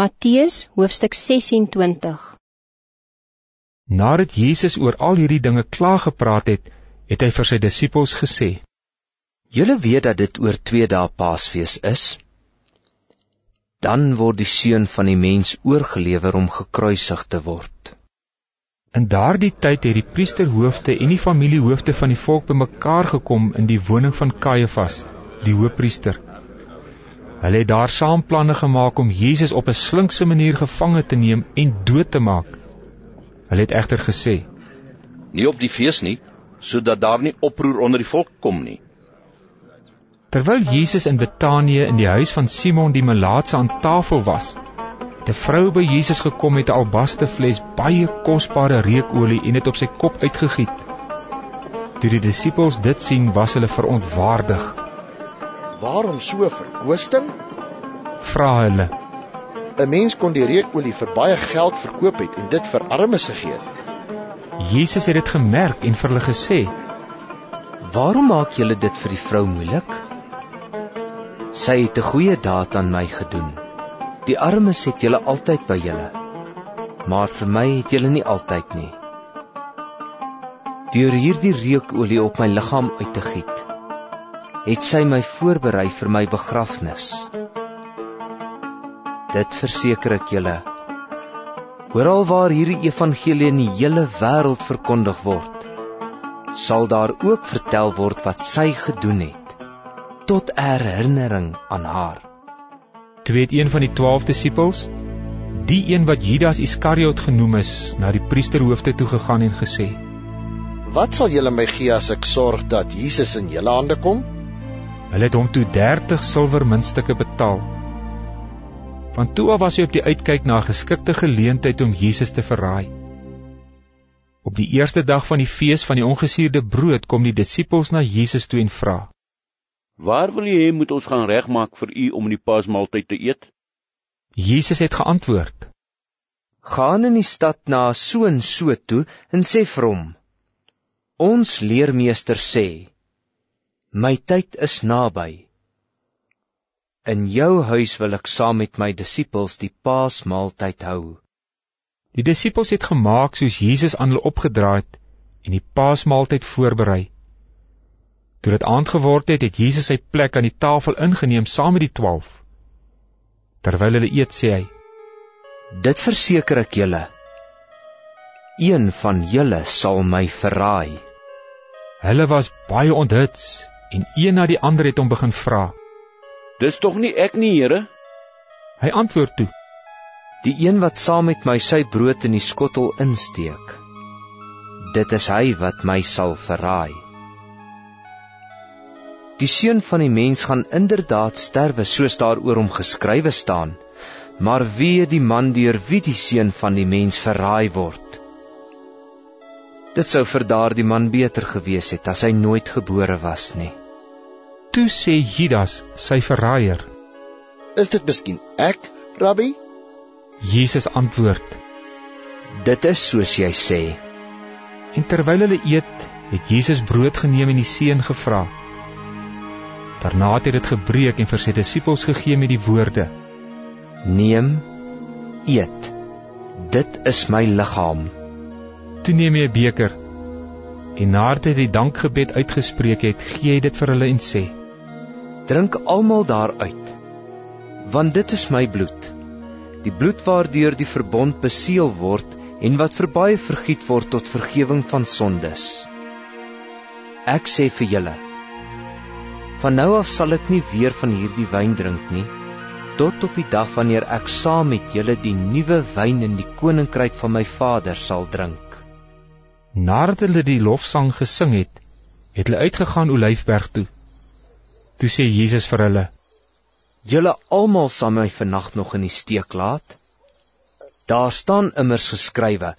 Matthäus hoofstuk 26 Nadat Jesus oor al hierdie dinge klaar gepraat het, het hy vir sy disippels gesê: Julle weet dat dit oor 2 dae Paasfees is. Dan word die seun van die mens oorgelewer om gekruisig te word. In daardie tyd het die priesterhoofde en die familiehoofde van die volk bymekaar gekom in die woning van Kajafas, die hoofpriester. Hulle het daar saam planne gemaak om Jesus op 'n slinkse manier gevange te neem en dood te maak. Hulle het egter gesê: "Nie op die fees nie, sodat daar nie oproer onder die volk kom nie." Terwyl Jesus in Betanië in die huis van Simon die melaatse aan tafel was, het 'n vrou by Jesus gekom met 'n albaste fles baie kosbare reukolie en dit op sy kop uitgegiet. Toe die disippels dit sien, was hulle verontwaardig. Waarom so verkwisting? Vra hulle. 'n Mens kon die reukolie vir baie geld verkoop het en dit vir armes gegee. Jesus het dit gemerk en vir hulle gesê: "Waarom maak julle dit vir die vrou moeilik? Sy het 'n goeie daad aan my gedoen. Die armes het julle altyd by julle, maar vir my het julle nie altyd nie. Deur hierdie reukolie op my liggaam uit te giet, het sy my voorberei vir my begrafnis. Dit verseker ek julle. Oral waar hierdie evangelie in die hele wêreld verkondig word, sal daar ook vertel word wat sy gedoen het tot herinnering aan haar. Toe het een van die 12 disippels, die een wat Judas Iskariot genoem is, na die priesterhoofde toe gegaan en gesê: "Wat sal julle my gee as ek sorg dat Jesus in julle hande kom?" Hulle het hom toe 30 silwer muntstukke betaal. Van toe af was hy op die uitkyk na 'n geskikte geleentheid om Jesus te verraai. Op die eerste dag van die fees van die ongesuurde brood kom die disippels na Jesus toe en vra: "Waar wil jy hê moet ons gaan regmaak vir u om die Paasmaaltyd te eet?" Jesus het geantwoord: "Gaan in die stad na so en so toe en sê vir hom: Ons leermeester sê: My tyd is naby. In jou huis wil ek saam met my disippels die Paasmaaltyd hou. Die disippels het gemaak soos Jesus aan hulle opgedra het en die Paasmaaltyd voorberei. Toe dit aand geword het, het Jesus sy plek aan die tafel ingeneem saam met die 12. Terwyl hulle eet, sê hy: Dit verseker ek julle. Een van julle sal my verraai. Hulle was baie onthuts en een na die ander het hom begin vra. Dis tog nie ek nie, Here? Hy antwoord toe: Die een wat saam met my sy brood in die skottel insteek, dit is hy wat my sal verraai. Die seun van die mens gaan inderdaad sterwe soos daaroor hom geskrywe staan, maar wie die man deur wie die seun van die mens verraai word? Dit sou vir daardie man beter gewees het as hy nooit gebore was nie. Toe sê Judas, sy verraaier: "Is dit miskien ek, Rabbi?" Jesus antwoord: "Dit is soos jy sê." En terwyl hulle eet, het Jesus brood geneem en die seën gevra. Daarna het hy dit gebreek en vir sy disippels gegee met die woorde: "Neem, eet. Dit is my liggaam." Toe neem hy 'n beker en nadat hy die dankgebed uitgespreek het, gee hy dit vir hulle en sê: Drink almal daaruit, want dit is my bloed, die bloed waardeur die verbond beseël word en wat vir baie vergiet word tot vergifnis van sondes. Ek sê vir julle, van nou af sal ek nie weer van hierdie wyn drink nie, tot op die dag wanneer ek saam met julle die nuwe wyn in die koninkryk van my Vader sal drink. Nadat hulle die lofsang gesing het, het hulle uitgegaan Olyfberg toe. Toe sê Jesus vir hulle: "Julle almal sal my vannag nog in die steek laat. Daar staan immers geskrywe: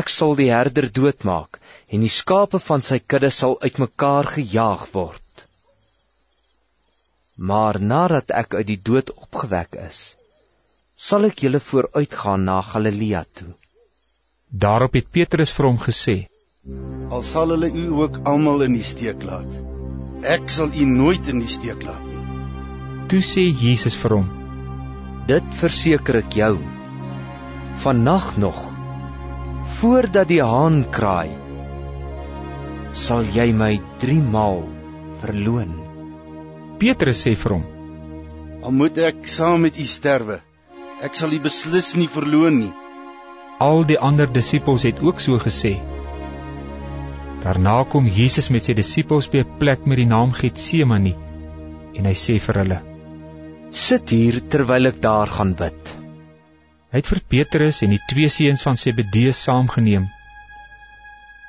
Ek sal die herder doodmaak en die skape van sy kudde sal uitmekaar gejaag word. Maar nadat ek uit die dood opgewek is, sal ek julle vooruitgaan na Galilea toe." Daarop het Petrus vir hom gesê: Al sal hulle u ook almal in die steek laat. Ek sal u nooit in die steek laat nie. Toe sê Jesus vir hom: Dit verseker ek jou. Vannag nog, voordat die haan kraai, sal jy my 3 maal verloon. Petrus sê vir hom: Al moet ek saam met u sterwe, ek sal u beslis nie verloon nie. Al die ander disippels het ook so gesê. Daarna kom Jesus met sy disippels by 'n plek met die naam Getsemane en hy sê vir hulle: Sit hier terwyl ek daar gaan bid. Hy het vir Petrus en die twee seuns van Zebedeus saamgeneem.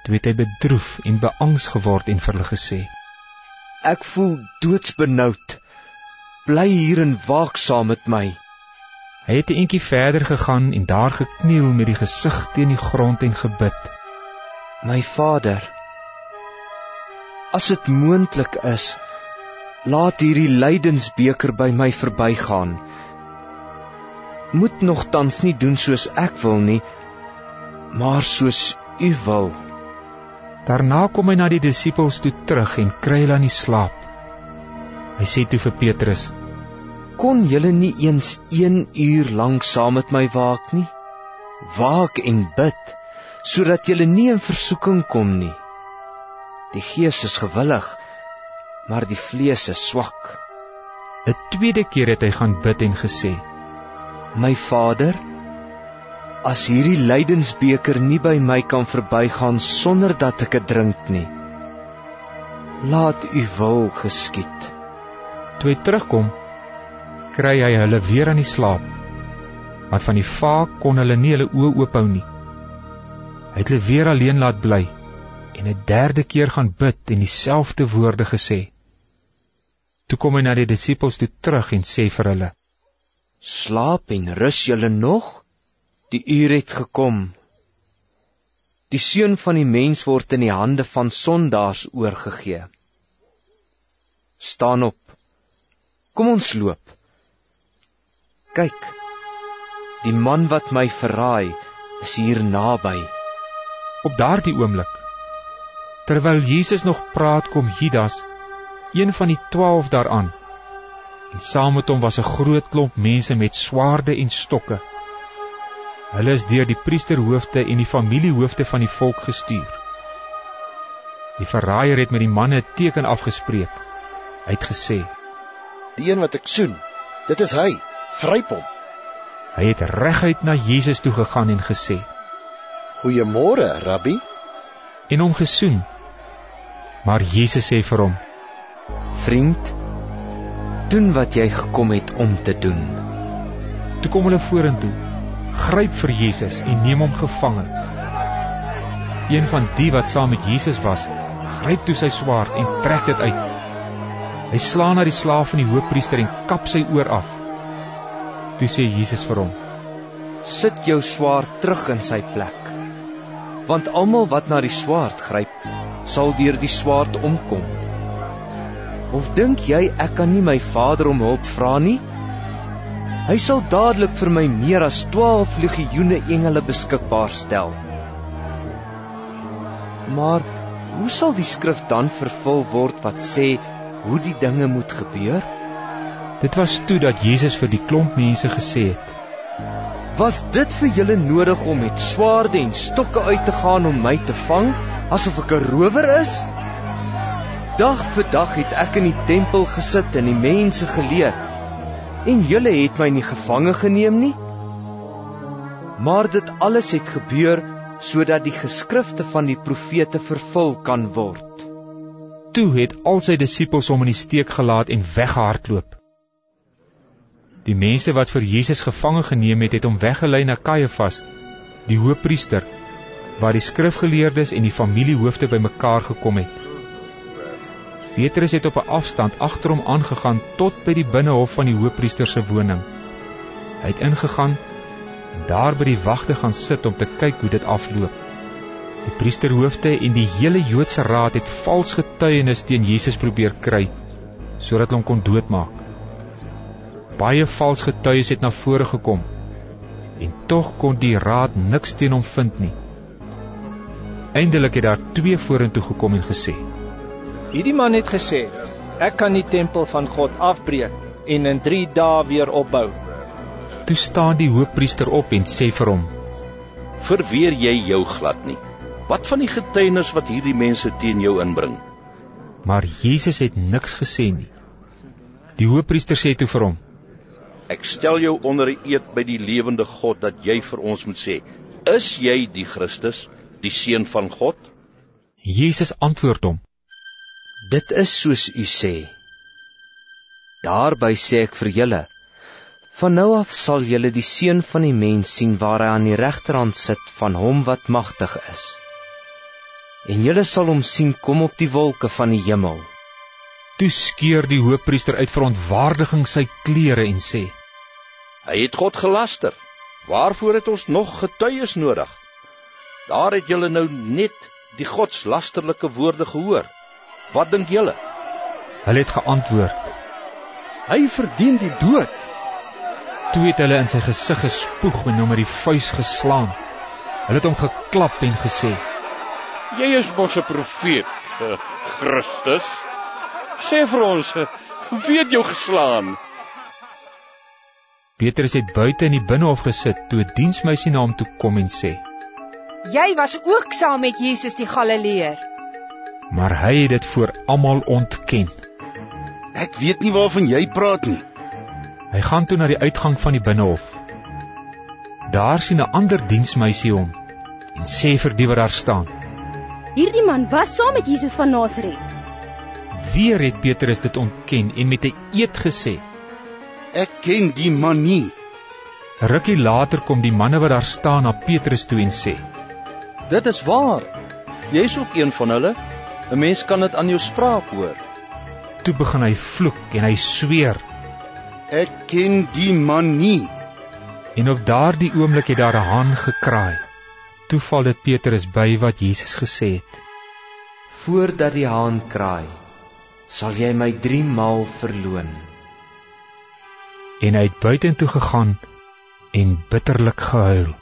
Toe het hy bedroef en beangs geword en vir hulle gesê: Ek voel doodsbenoud. Bly hier en waak saam met my. Hy het 'n entjie verder gegaan en daar gekniel met die gesig teen die grond en gebid. My Vader, as dit moontlik is, laat hierdie lydensbeker by my verbygaan. Moet nogtans nie doen soos ek wil nie, maar soos U wil. Daarna kom hy na die disippels toe terug en kry hulle aan die slaap. Hy sê toe vir Petrus: Kon julle nie eens 1 uur lank saam met my waak nie? Waak en bid sodat julle nie in versoeking kom nie. Die gees is gewillig, maar die vlees is swak. 'n Tweede keer het hy gaan bid en gesê: My Vader, as hierdie lydensbeker nie by my kan verbygaan sonder dat ek dit drink nie, laat U wil geskied. Toe hy terugkom, kry hy hulle weer aan die slaap. Maar van die vaak kon hulle nie hulle oë oophou nie. Hy het hulle weer alleen laat bly en 'n derde keer gaan bid en dieselfde woorde gesê. Toe kom hy na die disippels toe terug en sê vir hulle: Slaap en rus julle nog? Die uur het gekom. Die seun van die mens word in die hande van sondaars oorgegee. Staan op. Kom ons loop. Kyk. Die man wat my verraai, is hier naby. Op daardie oomblik, terwyl Jesus nog praat, kom Judas, een van die 12 daaraan. En saam met hom was 'n groot klomp mense met swaarde en stokke. Hulle is deur die priesterhoofde en die familiehoofde van die volk gestuur. Die verraaier het met die manne 'n teken afgespreek. Hy het gesê: Die een wat ek soen, dit is hy. Gryp hom. Hy het reguit na Jesus toe gegaan en gesê: Goeiemôre, Rabbi. En hom gesoen. Maar Jesus sê vir hom: Vriend, doen wat jy gekom het om te doen. Toe kom hulle vorentoe, gryp vir Jesus en neem hom gevange. Een van die wat saam met Jesus was, gryp toe sy swaard en trek dit uit. Hy slaan na die slaaf van die hoofpriester en kap sy oor af. Toe sê Jesus vir hom: Sit jou swaard terug in sy plek. Want almal wat na die swaard gryp, sal deur die swaard omkom. Of dink jy ek kan nie my Vader om hulp vra nie? Hy sal dadelik vir my meer as 12 legioene engele beskikbaar stel. Maar hoe sal die skrif dan vervul word wat sê hoe die dinge moet gebeur? Dit was toe dat Jesus vir die klomp mense gesê het: Was dit vir julle nodig om met swaarde en stokke uit te gaan om my te vang asof ek 'n rower is? Dag vir dag het ek in die tempel gesit en die mense geleer. En julle het my nie gevange geneem nie. Maar dit alles het gebeur sodat die geskrifte van die profete vervul kan word. Toe het al sy disippels hom in die steek gelaat en weggehardloop. Die mense wat vir Jesus gevange geneem het, het hom weggelei na Kajafas, die hoofpriester, waar die skrifgeleerdes en die familiehoofde bymekaar gekom het. Petrus het op 'n afstand agter hom aangegaan tot by die binnehof van die hoofpriester se woning. Hy het ingegaan en daar by die wagte gaan sit om te kyk hoe dit afloop. Die priesterhoofde en die hele Joodse raad het vals getuienis teen Jesus probeer kry sodat hulle hom kon doodmaak. Baie vals getuies het na vore gekom en tog kon die raad niks teen hom vind nie. Eindelik het daar twee vorentoe gekom en gesê: Hierdie man het gesê: "Ek kan die tempel van God afbreek en in 3 dae weer opbou." Toe staan die hoofpriester op en sê vir hom: Verweer jy jou glad nie? Wat van die getuienis wat hierdie mense teen jou inbring? Maar Jesus het niks gesê nie. Die hoofpriester sê toe vir hom: Ek stel jou onder 'n eed by die lewende God dat jy vir ons moet sê: Is jy die Christus, die seun van God? Jesus antwoord hom: Dit is soos u sê. Daarby sê ek vir julle: Van nou af sal julle die seun van die mens sien waar hy aan die regterhand sit van hom wat magtig is. En julle sal hom sien kom op die wolke van die hemel. Toe skeur die hoofpriester uit verontwaardiging sy klere en sê: Hy het God gelaster. Waarvoor het ons nog getuies nodig? Daar het julle nou net die godslasterlike woorde gehoor. Wat dink julle? Hulle het geantwoord: Hy verdien die dood. Toe het hulle in sy gesig gespoeg en hom met die vuis geslaan. Hulle het hom geklap en gesê: Jy is mos 'n profeet, Christus. Sê vir ons, wie het jou geslaan? Petrus het buite in die binnehof gesit toe 'n diensmeisie na hom toe kom en sê: Jy was ook saam met Jesus die Galileër. Maar hy het dit voor almal ontken. Ek weet nie waarvan jy praat nie. Hy gaan toe na die uitgang van die binnehof. Daar sien 'n ander diensmeisie hom en sê vir die wat daar staan: Hierdie man was saam met Jesus van Nasaret. Weer het Petrus dit ontken en met 'n eed gesê: Ek ken die man nie. Rukkie later kom die manne wat daar staan na Petrus toe en sê: Dit is waar. Jy's ook een van hulle. 'n Mens kan dit aan jou spraak hoor. Toe begin hy vloek en hy sweer. Ek ken die man nie. En op daardie oomblik het daar 'n haan gekraai. Toe val dit Petrus by wat Jesus gesê het. Voordat die haan kraai, sal jy my 3 maal verloon. En hy het buitentoe gegaan en bitterlik gehuil.